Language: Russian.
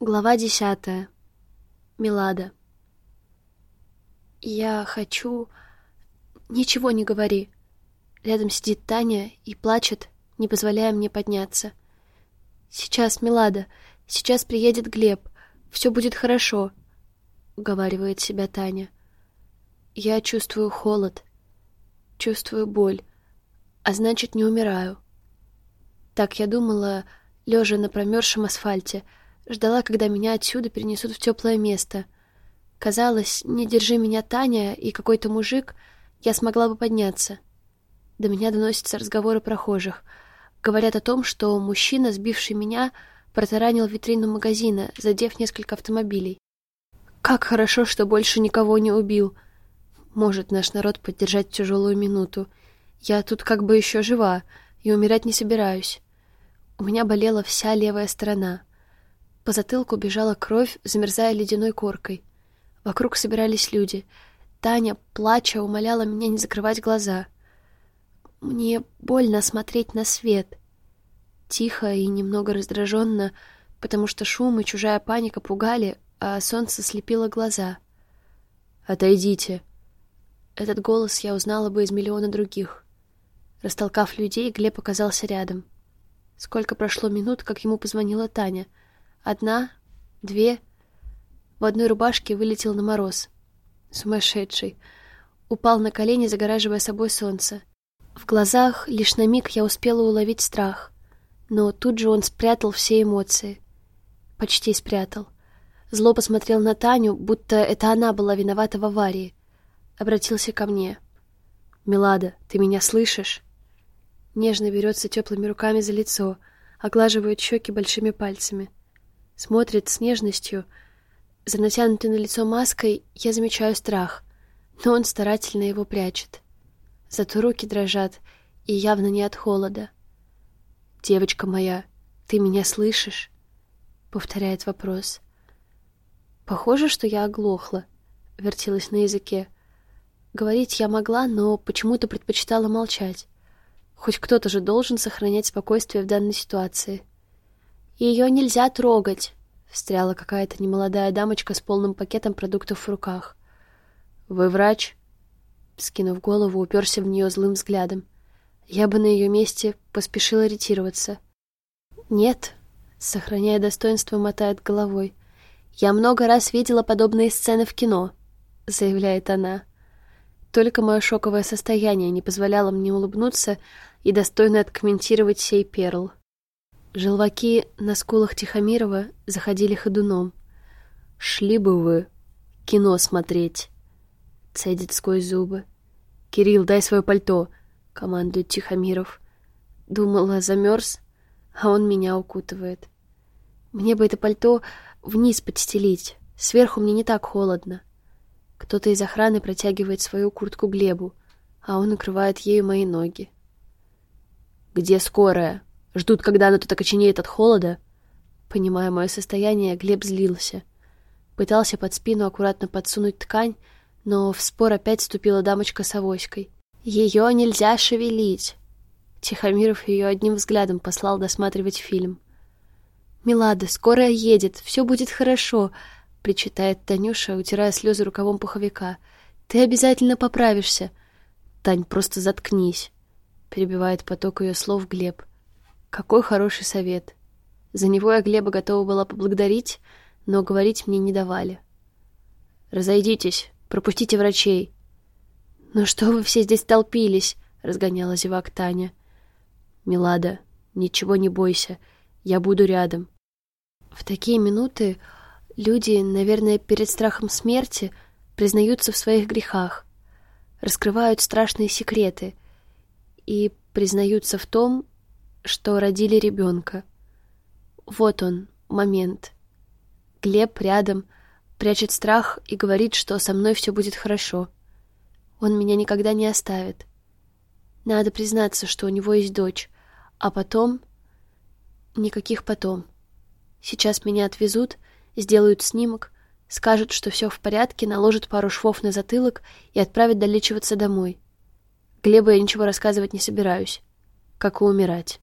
Глава десятая. Милада. Я хочу... Ничего не говори. Рядом сидит Таня и плачет, не позволяя мне подняться. Сейчас, Милада, сейчас приедет Глеб. Все будет хорошо, — уговаривает себя Таня. Я чувствую холод, чувствую боль, а значит, не умираю. Так я думала, лежа на промерзшем асфальте — Ждала, когда меня отсюда перенесут в теплое место. Казалось, не держи меня Таня и какой-то мужик, я смогла бы подняться. До меня доносятся разговоры прохожих. Говорят о том, что мужчина, сбивший меня, протаранил витрину магазина, задев несколько автомобилей. Как хорошо, что больше никого не убил. Может наш народ поддержать тяжелую минуту. Я тут как бы еще жива и умирать не собираюсь. У меня болела вся левая сторона — по затылку бежала кровь, замерзая ледяной коркой. Вокруг собирались люди. Таня, плача, умоляла меня не закрывать глаза. Мне больно смотреть на свет. Тихо и немного раздраженно, потому что шум и чужая паника пугали, а солнце слепило глаза. «Отойдите!» Этот голос я узнала бы из миллиона других. Растолкав людей, Глеб оказался рядом. Сколько прошло минут, как ему позвонила Таня — Одна, две. В одной рубашке вылетел на мороз. Сумасшедший. Упал на колени, загораживая собой солнце. В глазах лишь на миг я успела уловить страх. Но тут же он спрятал все эмоции. Почти спрятал. Зло посмотрел на Таню, будто это она была виновата в аварии. Обратился ко мне. «Милада, ты меня слышишь?» Нежно берется теплыми руками за лицо, оглаживает щеки большими пальцами смотрит с нежностью. За натянутой на лицо маской я замечаю страх, но он старательно его прячет. Зато руки дрожат, и явно не от холода. «Девочка моя, ты меня слышишь?» — повторяет вопрос. «Похоже, что я оглохла», — вертелась на языке. Говорить я могла, но почему-то предпочитала молчать. Хоть кто-то же должен сохранять спокойствие в данной ситуации. Ее нельзя трогать, встряла какая-то немолодая дамочка с полным пакетом продуктов в руках. Вы врач? Скинув голову, уперся в нее злым взглядом. Я бы на ее месте поспешила ретироваться. Нет, сохраняя достоинство, мотает головой. Я много раз видела подобные сцены в кино, заявляет она. Только мое шоковое состояние не позволяло мне улыбнуться и достойно откомментировать сей перл. Желваки на скулах Тихомирова заходили ходуном. «Шли бы вы кино смотреть!» Цедит сквозь зубы. «Кирилл, дай свое пальто!» — командует Тихомиров. Думала, замерз, а он меня укутывает. Мне бы это пальто вниз подстелить. Сверху мне не так холодно. Кто-то из охраны протягивает свою куртку Глебу, а он накрывает ею мои ноги. «Где скорая?» Ждут, когда она тут окоченеет от холода. Понимая мое состояние, Глеб злился. Пытался под спину аккуратно подсунуть ткань, но в спор опять вступила дамочка с авоськой. «Ее нельзя шевелить!» Тихомиров ее одним взглядом послал досматривать фильм. «Милада, скоро едет, все будет хорошо», — причитает Танюша, утирая слезы рукавом пуховика. «Ты обязательно поправишься». «Тань, просто заткнись», — перебивает поток ее слов Глеб. Какой хороший совет. За него я Глеба готова была поблагодарить, но говорить мне не давали. «Разойдитесь, пропустите врачей». «Ну что вы все здесь толпились?» — разгоняла зевак Таня. «Милада, ничего не бойся, я буду рядом». В такие минуты люди, наверное, перед страхом смерти признаются в своих грехах, раскрывают страшные секреты и признаются в том, что родили ребенка. Вот он, момент. Глеб рядом, прячет страх и говорит, что со мной все будет хорошо. Он меня никогда не оставит. Надо признаться, что у него есть дочь, а потом... Никаких потом. Сейчас меня отвезут, сделают снимок, скажут, что все в порядке, наложат пару швов на затылок и отправят долечиваться домой. Глебу я ничего рассказывать не собираюсь, как и умирать.